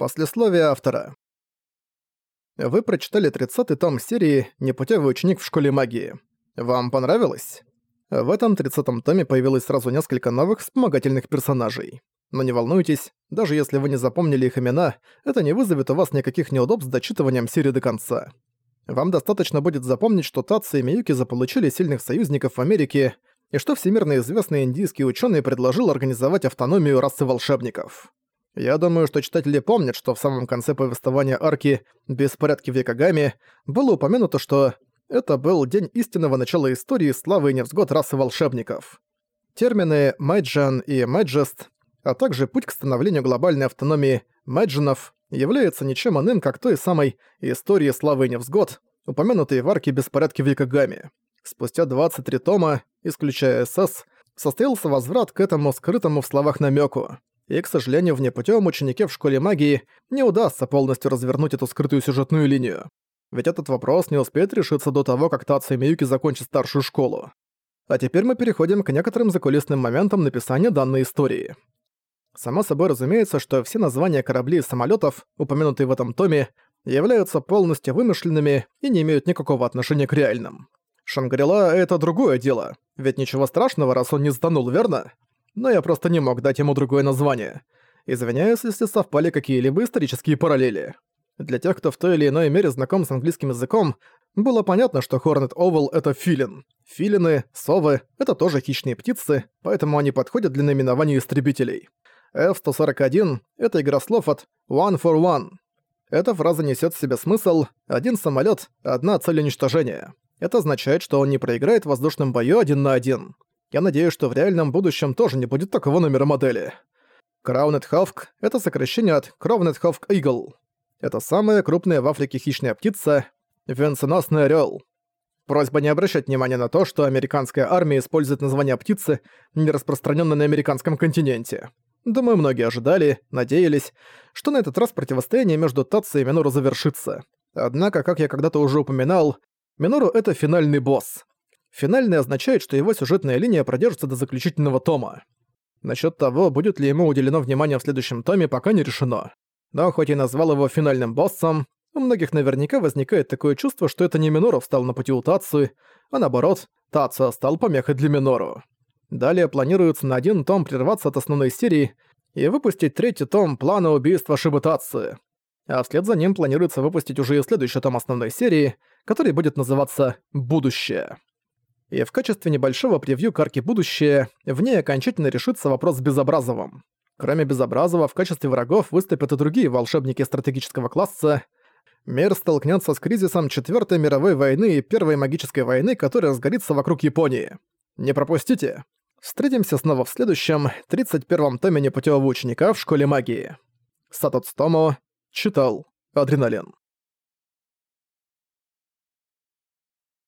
Послесловие автора. Вы прочитали 30-й том серии «Непутевый ученик в школе магии». Вам понравилось? В этом 30-м томе появилось сразу несколько новых вспомогательных персонажей. Но не волнуйтесь, даже если вы не запомнили их имена, это не вызовет у вас никаких неудобств с дочитыванием серии до конца. Вам достаточно будет запомнить, что Татсу и Миюки заполучили сильных союзников в Америке, и что всемирно известный индийский ученый предложил организовать автономию расы волшебников. Я думаю, что читатели помнят, что в самом конце повествования арки «Беспорядки в Якогаме» было упомянуто, что это был день истинного начала истории славы и невзгод расы волшебников. Термины «мэйджан» и «мэйджест», а также путь к становлению глобальной автономии мэйджинов являются ничем иным, как той самой истории славы и невзгод, упомянутой в арке «Беспорядки в Якогаме». Спустя 23 тома, исключая СС, состоялся возврат к этому скрытому в словах намеку и, к сожалению, в непутевом ученике в школе магии не удастся полностью развернуть эту скрытую сюжетную линию. Ведь этот вопрос не успеет решиться до того, как Тацу и Миюки закончат старшую школу. А теперь мы переходим к некоторым закулисным моментам написания данной истории. Само собой разумеется, что все названия кораблей и самолетов, упомянутые в этом томе, являются полностью вымышленными и не имеют никакого отношения к реальным. Шангрила — это другое дело, ведь ничего страшного, раз он не сданул, верно? Но я просто не мог дать ему другое название. Извиняюсь, если совпали какие-либо исторические параллели. Для тех, кто в той или иной мере знаком с английским языком, было понятно, что Hornet Owl — это филин. Филины, совы — это тоже хищные птицы, поэтому они подходят для наименования истребителей. F-141 — это игра слов от «one for one». Эта фраза несет в себе смысл «один самолет, одна цель уничтожения». Это означает, что он не проиграет в воздушном бою один на один. Я надеюсь, что в реальном будущем тоже не будет такого номера модели. Crowned Hawk — это сокращение от Crowned Hawk Eagle. Это самая крупная в Африке хищная птица, венценосный орёл. Просьба не обращать внимания на то, что американская армия использует название птицы, не распространённое на американском континенте. Думаю, многие ожидали, надеялись, что на этот раз противостояние между Татсо и Минору завершится. Однако, как я когда-то уже упоминал, Минору — это финальный босс. Финальный означает, что его сюжетная линия продержится до заключительного тома. Насчет того, будет ли ему уделено внимание в следующем томе, пока не решено. Но хоть и назвал его финальным боссом, у многих наверняка возникает такое чувство, что это не Минору встал на пути у Тацу, а наоборот, Тацу стал помехой для Минору. Далее планируется на один том прерваться от основной серии и выпустить третий том плана убийства Шибутацу. А вслед за ним планируется выпустить уже и следующий том основной серии, который будет называться «Будущее» и в качестве небольшого превью карки «Будущее» в ней окончательно решится вопрос с Безобразовым. Кроме Безобразова, в качестве врагов выступят и другие волшебники стратегического класса. Мир столкнется с кризисом Четвертой мировой войны и Первой магической войны, которая разгорится вокруг Японии. Не пропустите! Встретимся снова в следующем, 31-м томе непутевого ученика в школе магии. Сатоцтому читал Адреналин.